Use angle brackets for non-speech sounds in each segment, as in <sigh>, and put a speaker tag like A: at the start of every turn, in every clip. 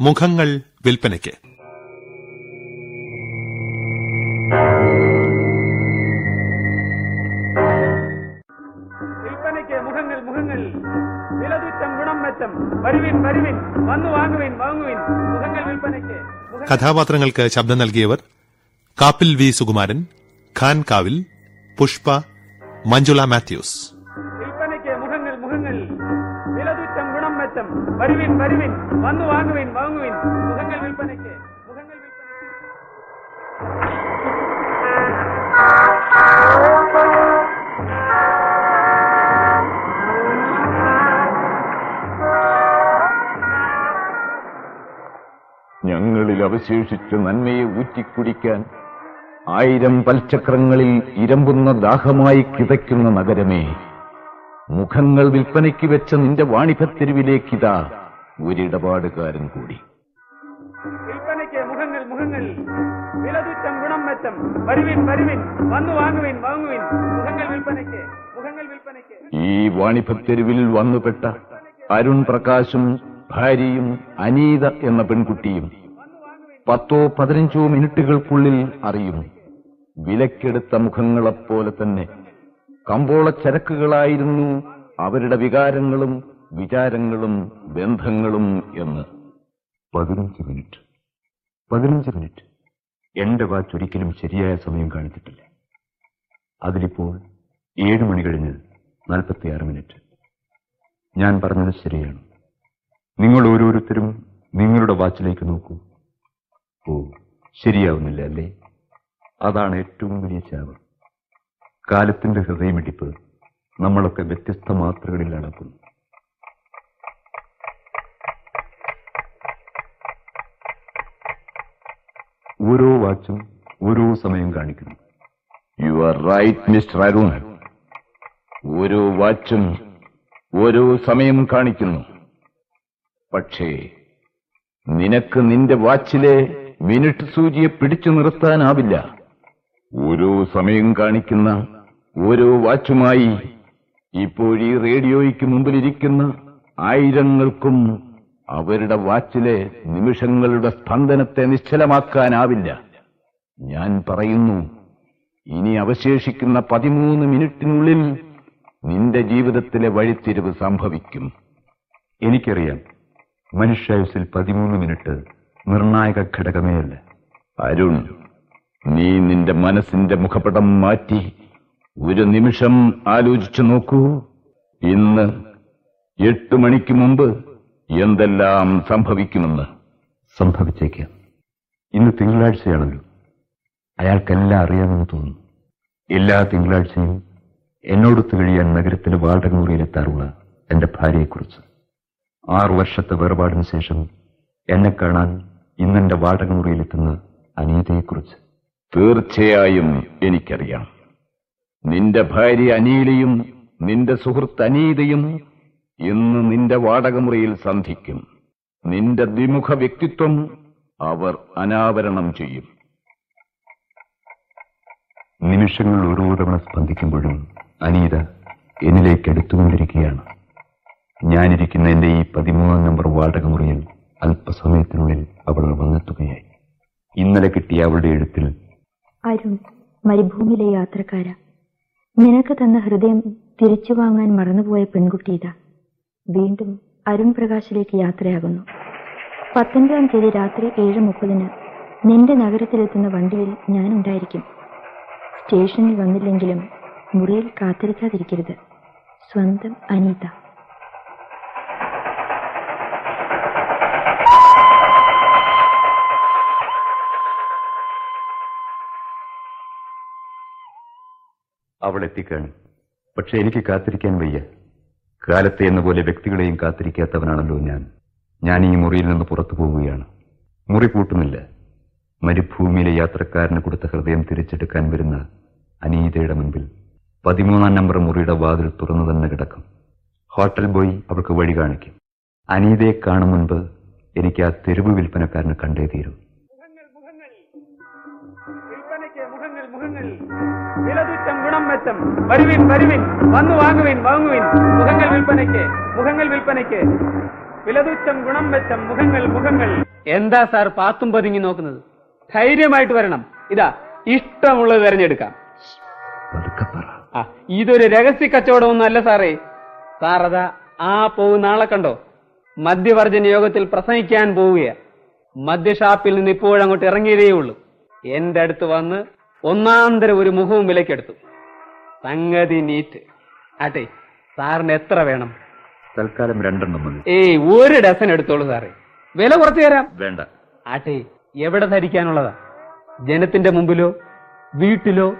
A: മുഖങ്ങൾ വിൽപ്പനയ്ക്ക്.
B: വിൽപ്പനയ്ക്ക് മുഖങ്ങൾ മുഖങ്ങൾ. വിലതുറ്റം ഗുണം മെച്ചം. വരുവിൻ വരുവിൻ. വന്നു വാങ്ങുവിൻ വാങ്ങുവിൻ. മുഖങ്ങൾ വിൽപ്പനയ്ക്ക്.
A: കഥാപാത്രങ്ങൾക്ക് ശബ്ദം നൽകിയവർ കാപ്പിൽ വി സുകുമാരൻ ഖാൻ കാവിൽ പുഷ്പ മഞ്ജുള മാത്യൂസ്.
B: വിൽപ്പനയ്ക്ക് മുഖങ്ങൾ മുഖങ്ങൾ. വിലതുറ്റം ഗുണം മെച്ചം വരുവിൻ വരുവിൻ. വന്നു വാങ്ങുവിൻ വാങ്ങുവിൻ. മുഖങ്ങൾ വിൽപ്പനയ്ക്ക് മുഖങ്ങൾ
C: ഞങ്ങളിൽ അവശേഷിച്ച നന്മയെ ഊറ്റിക്കുടിക്കാൻ ആയിരം പൽചക്രങ്ങളിൽ ഇരമ്പുന്ന ദാഹമായി കിതയ്ക്കുന്ന നഗരമേ മുഖങ്ങൾ വിൽപ്പനയ്ക്ക് വെച്ച നിന്റെ വാണിഭത്തെരുവിലേക്കിതാ ഒരിടപാടുകാരൻ കൂടി.
B: വിൽപ്പനയ്ക്ക് മുഖങ്ങൾ മുഖങ്ങൾ. വിലതുറ്റം ഗുണം മെച്ചം വരുവിൻ വരുവിൻ. വന്നു വാങ്ങുവിൻ വാങ്ങുവിൻ. മുഖങ്ങൾ വിൽപ്പനയ്ക്ക് മുഖങ്ങൾ വിൽപ്പനയ്ക്ക്.
C: ഈ വാണിഭത്തെരുവിൽ വന്നുപെട്ട അരുൺ പ്രകാശും ഭാര്യയും അനീത എന്ന പെൺകുട്ടിയും പത്തോ പതിനഞ്ചോ മിനിറ്റുകൾക്കുള്ളിൽ അറിയും വിലക്കെടുത്ത മുഖങ്ങളെപ്പോലെ തന്നെ കമ്പോള ചരക്കുകളായിരുന്നു അവരുടെ വികാരങ്ങളും വിചാരങ്ങളും ബന്ധങ്ങളും എന്ന്.
D: പതിനഞ്ച് മിനിറ്റ്. പതിനഞ്ച് മിനിറ്റ്. എന്റെ വാച്ച് ഒരിക്കലും ശരിയായ സമയം കാണിച്ചിട്ടില്ല. അതിലിപ്പോൾ ഏഴ് മണി കഴിഞ്ഞ് നാൽപ്പത്തിയാറ് മിനിറ്റ്. ഞാൻ പറഞ്ഞത് ശരിയാണ്. നിങ്ങൾ ഓരോരുത്തരും നിങ്ങളുടെ വാച്ചിലേക്ക് നോക്കൂ. ഓ ശരിയാവുന്നില്ല അല്ലേ? അതാണ് ഏറ്റവും വലിയ ശാപം കാലത്തിന്റെ ഹൃദയമിടിപ്പ് നമ്മളൊക്കെ വ്യത്യസ്ത മാത്രകളിൽ അളക്കുന്നു ഓരോ വാച്ചും ഓരോ സമയം കാണിക്കുന്നു.
C: You are right mister Arun ഓരോ വാച്ചും ഓരോ സമയം കാണിക്കുന്നു. പക്ഷേ നിനക്ക് നിന്റെ വാച്ചിലെ മിനിറ്റ് സൂചിയെ പിടിച്ചു നിർത്താനാവില്ല. ഓരോ സമയം കാണിക്കുന്ന ഓരോ വാച്ചുമായി ഇപ്പോൾ ഈ റേഡിയോയ്ക്ക് മുമ്പിലിരിക്കുന്ന ആയിരങ്ങൾക്കും അവരുടെ വാച്ചിലെ നിമിഷങ്ങളുടെ സ്പന്ദനത്തെ നിശ്ചലമാക്കാനാവില്ല. ഞാൻ പറയുന്നു ഇനി അവശേഷിക്കുന്ന പതിമൂന്ന് മിനിറ്റിനുള്ളിൽ നിന്റെ ജീവിതത്തിലെ വഴിത്തിരിവ് സംഭവിക്കും.
D: എനിക്കറിയാം മനുഷ്യായുസിൽ പതിമൂന്ന് മിനിറ്റ് നിർണായക ഘടകമേയല്ല.
C: അരുൺ നീ നിന്റെ മനസ്സിന്റെ മുഖപടം മാറ്റി ഒരു നിമിഷം ആലോചിച്ചു നോക്കൂ. ഇന്ന് എട്ട് മണിക്ക് മുമ്പ് എന്തെല്ലാം സംഭവിക്കുമെന്ന്.
D: സംഭവിച്ചേക്കാം. ഇന്ന് തിങ്കളാഴ്ചയാണല്ലോ. അയാൾക്കെല്ലാം അറിയാമെന്ന് തോന്നുന്നു. എല്ലാ തിങ്കളാഴ്ചയും എന്നോടൊത്ത് കഴിയാൻ നഗരത്തിലെ വാടക മുറിയിലെത്താറുള്ള എന്റെ ഭാര്യയെക്കുറിച്ച്. ആറു വർഷത്തെ വേർപാടിന് ശേഷം എന്നെ കാണാൻ ഇന്നെന്റെ വാടക മുറിയിലെത്തുന്ന അനീതയെക്കുറിച്ച്.
C: തീർച്ചയായും എനിക്കറിയാം. നിന്റെ ഭാര്യ അനീലയും നിന്റെ സുഹൃത്ത് അനീതയും ഇന്ന് നിന്റെ വാടകമുറിയിൽ സന്ധിക്കും. നിന്റെ ദ്വിമുഖ വ്യക്തിത്വം അവർ അനാവരണം ചെയ്യും.
D: നിമിഷങ്ങൾ ഓരോ തവണ സ്പന്ദിക്കുമ്പോഴും അനീത എന്നിലേക്ക് അടുത്തുകൊണ്ടിരിക്കുകയാണ്. ഞാനിരിക്കുന്ന എന്റെ ഈ പതിമൂന്നാം നമ്പർ വാടകമുറിയിൽ അല്പസമയത്തിനുള്ളിൽ അവൾ വന്നെത്തുകയായി. ഇന്നലെ കിട്ടിയ അവളുടെ എഴുത്തിൽ
E: അരുൺ മരുഭൂമിയിലെ യാത്രക്കാര. നിനക്ക് തന്ന ഹൃദയം തിരിച്ചു വാങ്ങാൻ മറന്നുപോയ പെൺകുട്ടി ഇതാ. വീണ്ടും അരുൺ പ്രകാശിലേക്ക് യാത്രയാകുന്നു. പത്തൊൻപതാം തീയതി രാത്രി ഏഴ് മുപ്പതിന് നിന്റെ നഗരത്തിലെത്തുന്ന വണ്ടിയിൽ ഞാനുണ്ടായിരിക്കും. സ്റ്റേഷനിൽ വന്നില്ലെങ്കിലും മുറിയിൽ കാത്തിരിക്കാതിരിക്കരുത്. സ്വന്തം അനീത.
D: അവൾ എത്തിക്കാണും പക്ഷെ എനിക്ക് കാത്തിരിക്കാൻ വയ്യ. കാലത്തെ എന്ന പോലെ വ്യക്തികളെയും കാത്തിരിക്കാത്തവനാണല്ലോ ഞാൻ. ഞാൻ ഈ മുറിയിൽ നിന്ന് പുറത്തു പോവുകയാണ്. മുറി കൂട്ടുന്നില്ല മരുഭൂമിയിലെ യാത്രക്കാരന് കൊടുത്ത ഹൃദയം തിരിച്ചെടുക്കാൻ വരുന്ന അനീതയുടെ മുൻപിൽ പതിമൂന്നാം നമ്പർ മുറിയുടെ വാതിൽ തുറന്നു തന്നെ കിടക്കും. ഹോട്ടൽ ബോയ് അവൾക്ക് വഴി കാണിക്കും. അനീതയെ കാണും മുൻപ് എനിക്ക് ആ തെരുവ് വിൽപ്പനക്കാരനെ കണ്ടേ തീരൂ.
B: മുഖങ്ങൾ മുഖങ്ങൾ. മെച്ചം വരുവിൻ വരുവിൻ വന്നു വാങ്ങുവിൻ വാങ്ങുവിൻ മുഖങ്ങൾ വിൽപ്പനയ്ക്ക് മുഖങ്ങൾ വിൽപ്പനയ്ക്ക്. വിലതുച്ഛം ഗുണം മെച്ചം മുഖങ്ങൾ മുഖങ്ങൾ. എന്താ സാർ പാത്തും പതുങ്ങി നോക്കുന്നത്? ധൈര്യമായിട്ട് വരണം. ഇതാ ഇഷ്ടമുള്ളത് തിരഞ്ഞെടുക്കാം. ആ ഇതൊരു രഹസ്യ കച്ചവടമൊന്നും അല്ല സാറേ. സാർ അതാ ആ പോകുന്ന ആളെ കണ്ടോ? മദ്യവർജന യോഗത്തിൽ പ്രസംഗിക്കാൻ പോവുക മദ്യഷാപ്പിൽ നിന്ന് ഇപ്പോഴങ്ങോട്ട് ഇറങ്ങിയതേ ഉള്ളൂ എന്റെ അടുത്ത് വന്ന് ഒന്നാന്തരം ഒരു മുഖവും വിലക്കെടുത്തു. സംഗതി നീറ്റ്. ആട്ടെ സാറിന് എത്ര വേണം?
D: തൽക്കാലം രണ്ടെണ്ണം മതി.
B: ഏയ് ഒരു ഡസൻ എടുത്തോളൂ സാറേ. വില കുറച്ചു തരാം.
D: വേണ്ട.
B: ആട്ടെ എവിടെ ധരിക്കാനുള്ളതാ? ജനത്തിന്റെ മുമ്പിലോ വീട്ടിലോ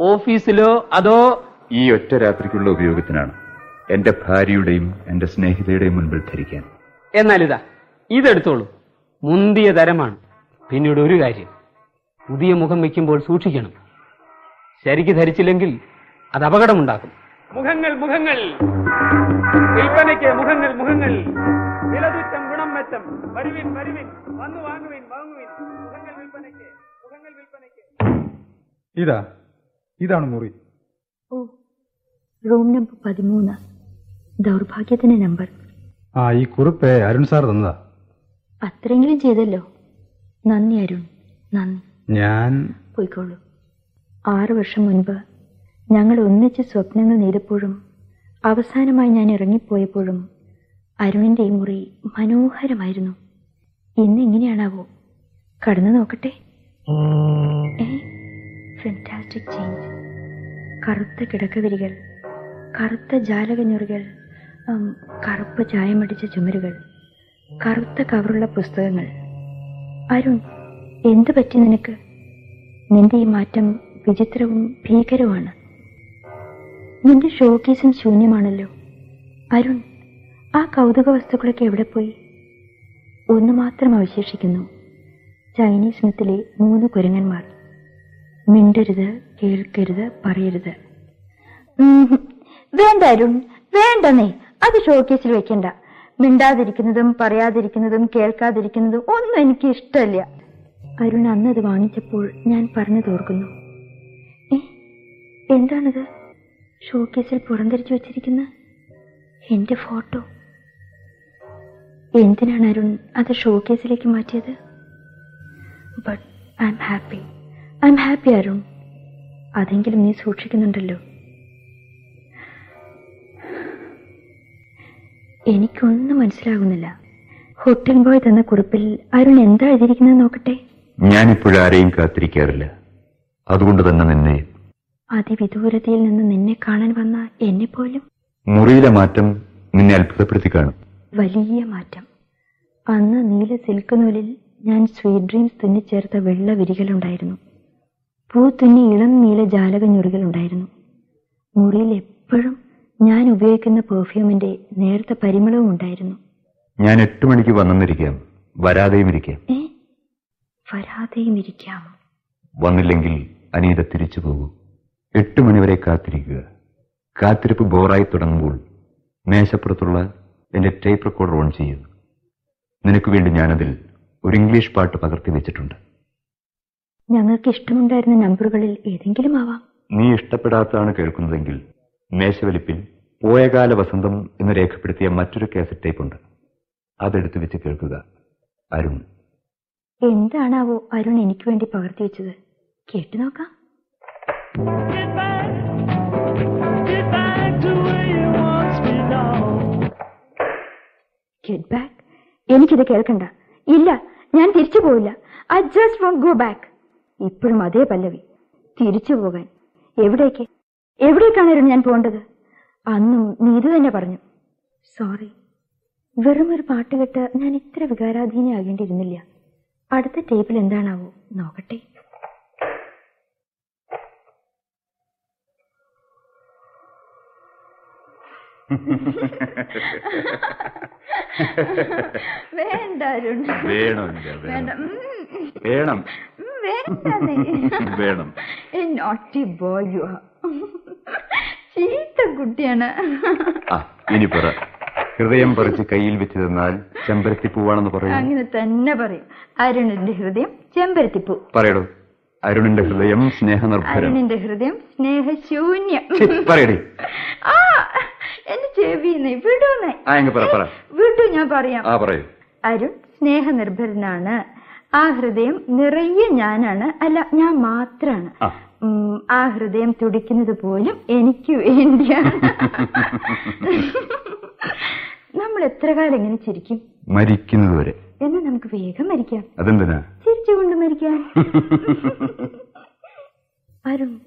B: ഓഫീസിലോ അതോ
D: ഈ ഒറ്റ രാത്രിക്കുള്ള ഉപയോഗത്തിനാണ് എന്റെ ഭാര്യയുടെയും എന്റെ സ്നേഹിതയുടെയും മുൻപിൽ ധരിക്കാൻ.
B: എന്നാൽ ഇതാ ഇതെടുത്തോളൂ. മുന്തിയ തരമാണ്. പിന്നീട് ഒരു കാര്യം. പുതിയ മുഖം വെക്കുമ്പോൾ സൂക്ഷിക്കണം. ശരിക്ക് ധരിച്ചില്ലെങ്കിൽ അത് അപകടമുണ്ടാക്കും. മുഖങ്ങൾ മുഖങ്ങൾ. വിൽപ്പനയ്ക്ക് മുഖങ്ങൾ മുഖങ്ങൾ. വിലതുറ്റം ഗുണം മെച്ചം വരുവിൻ വരുവിൻ. വന്നു വാങ്ങുവിൻ വാങ്ങുവിൻ. മുഖങ്ങൾ വിൽപ്പനയ്ക്ക് മുഖങ്ങൾ വിൽപ്പനയ്ക്ക്.
F: ഇതാ ഇതാണ് മുറി.
E: ഓ റൂം നമ്പർ പതിമൂന്ന്. ദൗർഭാഗ്യത്തിന്റെ നമ്പർ.
F: ആ ഈ കുറിപ്പ് അരുൺ സാർ തന്നതാ.
E: അത്രയെങ്കിലും ചെയ്തല്ലോ. നന്ദി അരുൺ. നന്ദി.
F: ഞാൻ
E: പോയിക്കോളൂ. ആറു വർഷം മുൻപ് ഞങ്ങൾ ഒന്നിച്ച് സ്വപ്നങ്ങൾ നെയ്തപ്പോഴും അവസാനമായി ഞാൻ ഇറങ്ങിപ്പോയപ്പോഴും അരുണിന്റെ ഈ മുറി മനോഹരമായിരുന്നു. ഇന്ന് എങ്ങനെയാണാവോ? കടന്നു നോക്കട്ടെ. ഫെന്റാസ്റ്റിക് ചേഞ്ച് കറുത്ത കിടക്കവരികൾ കറുത്ത ജാലകഞ്ഞുറികൾ കറുപ്പ് ചായമടിച്ച ചുമരുകൾ കറുത്ത കവറുള്ള പുസ്തകങ്ങൾ. അരുൺ എന്തു പറ്റി നിനക്ക്? നിന്റെ ഈ മാറ്റം വിചിത്രവും ഭീകരവുമാണ്. നിന്റെ ഷോക്കേസും ശൂന്യമാണല്ലോ. അരുൺ ആ കൗതുക വസ്തുക്കളൊക്കെ എവിടെ പോയി? ഒന്ന് മാത്രം അവശേഷിക്കുന്നു. ചൈനീസ് മിത്തിലെ മൂന്ന് കുരങ്ങന്മാർ. മിണ്ടരുത് കേൾക്കരുത് പറയരുത്. വേണ്ട അരുൺ വേണ്ടെന്നേ. അത് ഷോക്കേസിൽ വെക്കണ്ട. മിണ്ടാതിരിക്കുന്നതും പറയാതിരിക്കുന്നതും കേൾക്കാതിരിക്കുന്നതും ഒന്നും എനിക്ക് ഇഷ്ടമല്ല അരുൺ അന്ന് അത് വാങ്ങിച്ചപ്പോൾ ഞാൻ പറഞ്ഞു തോർക്കുന്നു എന്താണിത്? ഷോക്കേസിൽ പുറംതിരിച്ചു വെച്ചിരിക്കുന്ന എന്റെ ഫോട്ടോ. എന്തിനാണ് അരുൺ അത് ഷോക്കേസിലേക്ക് മാറ്റിയത്? But I'm happy I'm happy Arun. അതെങ്കിലും നീ സൂക്ഷിക്കുന്നുണ്ടല്ലോ. എനിക്കൊന്നും മനസ്സിലാകുന്നില്ല. ഹോട്ടൽ ബോയ് തന്ന കുറിപ്പിൽ അരുൺ എന്താ എഴുതിയിരിക്കുന്നത് നോക്കട്ടെ?
D: ഞാനിപ്പോഴും ആരെയും കാത്തിരിക്കാറില്ല. അതുകൊണ്ട് തന്നെ നിന്നെ
E: അതിവിദൂരതയിൽ നിന്ന് നിന്നെ കാണാൻ വന്ന എന്നെ പോലും
D: മുറിയിലെ മാറ്റം നിന്നെ അത്ഭുതപ്പെടുത്തി കാണും.
E: വലിയ മാറ്റം. അന്ന് നീല സിൽക്ക് നൂലിൽ ഞാൻ സ്വീറ്റ് ഡ്രീംസ് തുന്നിച്ചേർത്ത വെള്ള വിരികളുണ്ടായിരുന്നു. പൂ തുന്നി ഇളം നീല ജാലക ഞുറികളുണ്ടായിരുന്നു. മുറിയിൽ എപ്പോഴും ഞാൻ ഉപയോഗിക്കുന്ന പെർഫ്യൂമിന്റെ നേരത്തെ പരിമളവും ഉണ്ടായിരുന്നു.
D: ഞാൻ എട്ട് മണിക്ക് വന്നെന്നിരിക്കാം വരാതെയും ഇരിക്കാം.
E: വരാതെയും ഇരിക്കാം.
D: വന്നില്ലെങ്കിൽ അനീത തിരിച്ചു പോകൂ. എട്ട് മണിവരെ കാത്തിരിക്കുക. കാത്തിരിപ്പ് ബോറായി തുടങ്ങുമ്പോൾ മേശപ്പുറത്തുള്ള എന്റെ ടേപ്പ് റെക്കോർഡർ ഓൺ ചെയ്യൂ നിനക്ക് വേണ്ടി ഞാനതിൽ ഒരു ഇംഗ്ലീഷ് പാട്ട് പകർത്തി വെച്ചിട്ടുണ്ട്.
E: ഞങ്ങൾക്ക് ഇഷ്ടമുണ്ടായിരുന്ന നമ്പറുകളിൽ ഏതെങ്കിലും ആവാം.
D: നീ ഇഷ്ടപ്പെടാത്തതാണ് കേൾക്കുന്നതെങ്കിൽ മേശവലിപ്പിൽ പോയകാല വസന്തം എന്ന് രേഖപ്പെടുത്തിയ മറ്റൊരു കാസറ്റ് ടേപ്പ് ഉണ്ട്. അതെടുത്ത് വെച്ച് കേൾക്കുക. അരുൺ.
E: എന്താണാവോ അരുൺ എനിക്ക് വേണ്ടി പകർത്തി വെച്ചത്? കേട്ടു നോക്കാം. എനിക്കിത് കേൾക്കണ്ട. ഇല്ല ഞാൻ തിരിച്ചു പോവില്ല. I just won't go back ഇപ്പോഴും അതേ പല്ലവി. തിരിച്ചു പോകാൻ. എവിടേക്ക്? എവിടേക്കാണ് ഞാൻ പോകേണ്ടത്? അന്നും നീ ഇത് തന്നെ പറഞ്ഞു. സോറി വെറും ഒരു പാട്ട് കേട്ട് ഞാൻ ഇത്ര വികാരാധീനയാകേണ്ടിയിരുന്നില്ല. അടുത്ത ടേബിൾ എന്താണാവോ നോക്കട്ടെ. വേണ്ട
D: വേണമില്ല വേണം. വേണം.
E: you are. ചീത്ത കുട്ടിയാണ്.
D: ഇനി പറ. ഹൃദയം പറിച്ച് കയ്യിൽ വെച്ച് തന്നാൽ ചെമ്പരത്തി പൂവാണെന്ന് പറയൂ.
E: അങ്ങനെ തന്നെ പറയും. അരുണിന്റെ ഹൃദയം ചെമ്പരത്തിപ്പൂ.
D: പറയടോ. അരുണിന്റെ ഹൃദയം സ്നേഹനിർഭരം.
E: അരുണിന്റെ ഹൃദയം സ്നേഹശൂന്യം.
D: പറയടേ.
E: ആ എന്റെ ചെവിന്ന് വിടൂന്നേ വിട്ടു ഞാൻ പറയൂ. അരുൺ സ്നേഹനിർഭരനാണ്. ആ ഹൃദയം നിറയെ ഞാനാണ്. അല്ല ഞാൻ മാത്രാണ്.
D: ആ.
E: ഹൃദയം തുടിക്കുന്നത് പോലും എനിക്ക് വേണ്ടിയാണ്. നമ്മൾ എത്ര കാലം എങ്ങനെ ചിരിക്കും?
D: മരിക്കുന്നത് വരെ.
E: എന്നാ നമുക്ക് വേഗം മരിക്കാം.
D: അതെന്തിനാ?
E: ചിരിച്ചുകൊണ്ട് മരിക്കാൻ. <laughs> Arun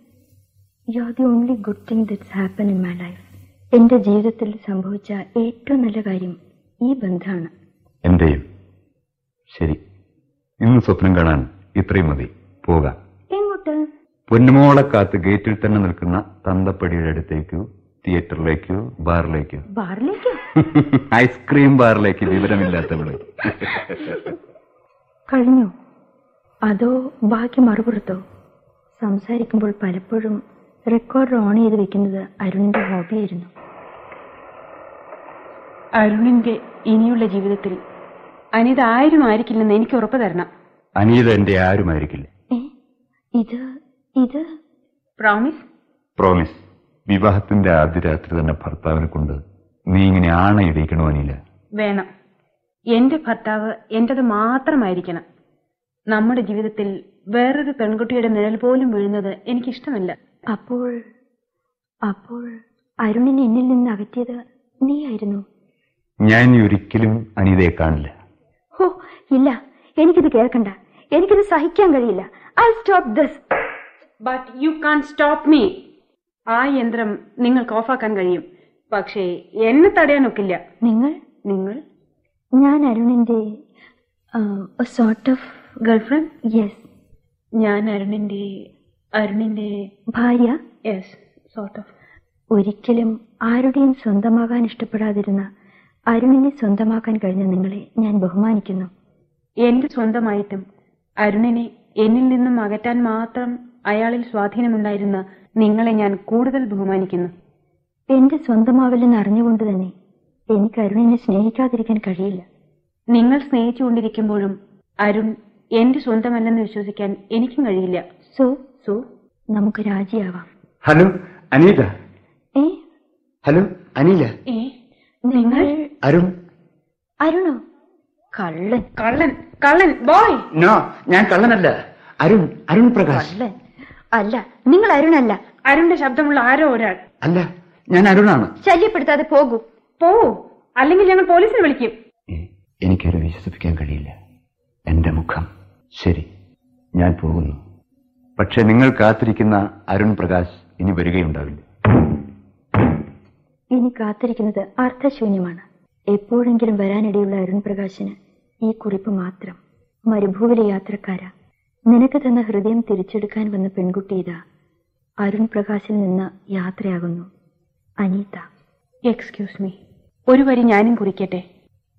E: you are the only good thing that's happen in my life എന്റെ ജീവിതത്തിൽ സംഭവിച്ച ഏറ്റവും നല്ല കാര്യം ഈ ബന്ധമാണ്.
D: എന്റെയും. ശരി. ഇന്ന് സ്വപ്നം കാണാൻ ഇത്രയും മതി. പോകാം.
E: എങ്ങോട്ട്?
D: പൊന്നുമോളെ കാത്ത് ഗേറ്റിൽ തന്നെ നിൽക്കുന്ന തന്തപ്പടിയുടെ അടുത്തേക്കോ തിയേറ്ററിലേക്കോ ബാറിലേക്കോ?
E: ബാറിലേക്കോ? <laughs>
D: ഐസ്ക്രീം ബാറിലേക്ക് വിവരമില്ലാത്തവൾ. <laughs>
E: കഴിഞ്ഞോ? അതോ ബാക്കി മറുപുറത്തോ? സംസാരിക്കുമ്പോൾ പലപ്പോഴും റെക്കോർഡർ ഓൺ ചെയ്ത് വെക്കുന്നത് അരുണിന്റെ ഹോബിയായിരുന്നു
G: അരുണിന്റെ ഇനിയുള്ള ജീവിതത്തിൽ അനിത ആരും ആയിരിക്കില്ലെന്ന് എനിക്ക് ഉറപ്പ് തരണം.
D: അനിത എന്റെ ആരുമായിരിക്കില്ല
E: ആയിരിക്കില്ല. ഇത് ഇത്?
G: പ്രോമിസ്
D: പ്രോമിസ് വിവാഹത്തിന്റെ ആദ്യ രാത്രി തന്നെ ഭർത്താവിനെ കൊണ്ട് നീ ഇങ്ങനെ ആണയിടിക്കണോ അനില?
G: വേണം. എന്റെ ഭർത്താവ് എന്റേത് മാത്രമായിരിക്കണം. നമ്മുടെ ജീവിതത്തിൽ വേറൊരു പെൺകുട്ടിയുടെ നിഴൽ പോലും വീഴുന്നത് എനിക്കിഷ്ടമല്ല.
E: അപ്പോൾ അപ്പോൾ അരുണിനെ എന്നിൽ നിന്ന് അകറ്റിയത് നീയായിരുന്നു?
D: ഞാൻ ഒരിക്കലും അനിതയെ കാണില്ല.
E: ഹോ ഇല്ല എനിക്കിത് കേൾക്കണ്ട. എനിക്കിത് സഹിക്കാൻ കഴിയില്ല. I stop this.
G: But you can't stop me ആ യന്ത്രം നിങ്ങൾക്ക് ഓഫാക്കാൻ കഴിയും. പക്ഷേ എന്നെ തടയാനൊക്കില്ല.
E: നിങ്ങൾ?
G: നിങ്ങൾ?
E: ഞാൻ അരുണിന്റെ സോർട്ട് ഓഫ്
G: ഗേൾഫ്രണ്ട്?
E: യെസ്
G: ഞാൻ അരുണിന്റെ അരുണിന്റെ
E: ഭാര്യ?
G: യെസ് സോർട്ട് ഓഫ്
E: ഒരിക്കലും ആരുടെയും സ്വന്തമാകാൻ ഇഷ്ടപ്പെടാതിരുന്ന അരുണിനെ സ്വന്തമാക്കാൻ കഴിഞ്ഞ നിങ്ങളെ ഞാൻ ബഹുമാനിക്കുന്നു.
G: എന്റെ സ്വന്തമായിട്ടും അരുണിനെ എന്നിൽ നിന്നും അകറ്റാൻ മാത്രം അയാളിൽ സ്വാധീനമുണ്ടായിരുന്ന നിങ്ങളെ ഞാൻ കൂടുതൽ ബഹുമാനിക്കുന്നു.
E: എന്റെ സ്വന്തമാവില്ലെന്ന് അറിഞ്ഞുകൊണ്ട് തന്നെ എനിക്ക് അരുണിനെ സ്നേഹിക്കാതിരിക്കാൻ കഴിയില്ല.
G: നിങ്ങൾ സ്നേഹിച്ചുകൊണ്ടിരിക്കുമ്പോഴും അരുൺ എന്റെ സ്വന്തമല്ലെന്ന് വിശ്വസിക്കാൻ എനിക്കും കഴിയില്ല.
E: So
G: so?
E: നമുക്ക് രാജിയാവാം.
D: ഹലോ അനീത.
E: ഏ?
D: ഹലോ അനില.
G: ഏ?
E: നിങ്ങൾ
D: അരുൺ.
E: അരുണോ? കള്ളൻ.
G: കള്ളൻ കള്ളൻ ബോയ്.
D: നോ ഞാൻ കള്ളനല്ല. അരുൺ അരുൺ പ്രകാശ്.
E: കള്ളൻ. അല്ല നിങ്ങൾ അരുണല്ല.
G: അരുണിന്റെ ശബ്ദമുള്ള ആരോ ഒരാൾ?
D: അല്ല ഞാൻ അരുണാണ്.
E: ശല്യപ്പെടുത്താതെ പോകൂ.
G: പോ. അല്ലെങ്കിൽ ഞങ്ങൾ പോലീസിനെ വിളിക്കും.
D: എനിക്കത് വിശ്വസിപ്പിക്കാൻ കഴിയില്ല. എന്റെ മുഖം. ശരി ഞാൻ പോകുന്നു. പക്ഷെ നിങ്ങൾ കാത്തിരിക്കുന്ന അരുൺ പ്രകാശ് ഇനി വരികയുണ്ടാവില്ല.
E: ഇനി കാത്തിരിക്കുന്നത് അർത്ഥശൂന്യമാണ് എപ്പോഴെങ്കിലും വരാനിടയുള്ള അരുൺ പ്രകാശിന് ഈ കുറിപ്പ് മാത്രം മരുഭൂവിലെ യാത്രക്കാര. നിനക്ക് തന്ന ഹൃദയം തിരിച്ചെടുക്കാൻ വന്ന പെൺകുട്ടി ഇതാ. അരുൺ പ്രകാശിൽ നിന്ന് യാത്രയാകുന്നു. അനീത.
G: എക്സ്ക്യൂസ് മീ ഒരു വരി ഞാനും കുറിക്കട്ടെ.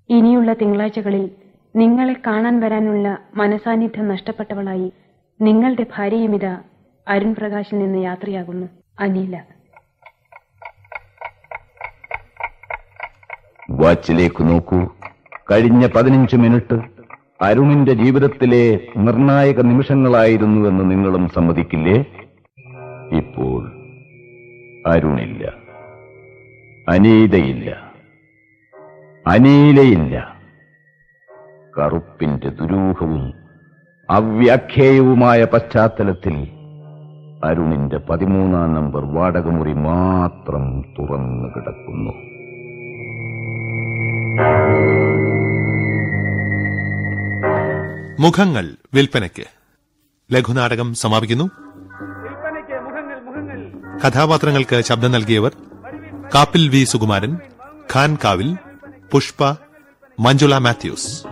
G: ഇനിയുള്ള തിങ്കളാഴ്ചകളിൽ നിങ്ങളെ കാണാൻ വരാനുള്ള മനസാന്നിധ്യം നഷ്ടപ്പെട്ടവളായി നിങ്ങളുടെ ഭാര്യയും ഇതാ അരുൺ പ്രകാശിൽ നിന്ന് യാത്രയാകുന്നു. അനില.
C: വാച്ചിലേക്ക് നോക്കൂ. കഴിഞ്ഞ പതിനഞ്ച് മിനിറ്റ് അരുണിന്റെ ജീവിതത്തിലെ നിർണായക നിമിഷങ്ങളായിരുന്നുവെന്ന് നിങ്ങളും സമ്മതിക്കില്ലേ? ഇപ്പോൾ അരുണില്ല. അനീതയില്ല. അനീലയില്ല. കറുപ്പിന്റെ ദുരൂഹവും അവ്യാഖ്യേയവുമായ പശ്ചാത്തലത്തിൽ അരുണിന്റെ പതിമൂന്നാം നമ്പർ വാടകമുറി മാത്രം തുറന്നു കിടക്കുന്നു.
A: മുഖങ്ങൾ വിൽപ്പനയ്ക്ക്. ലഘുനാടകം സമാപിക്കുന്നു. കഥാപാത്രങ്ങൾക്ക് ശബ്ദം നൽകിയവർ കാപ്പിൽ വി സുകുമാരൻ ഖാൻ കാവിൽ പുഷ്പ മഞ്ജുള മാത്യൂസ്.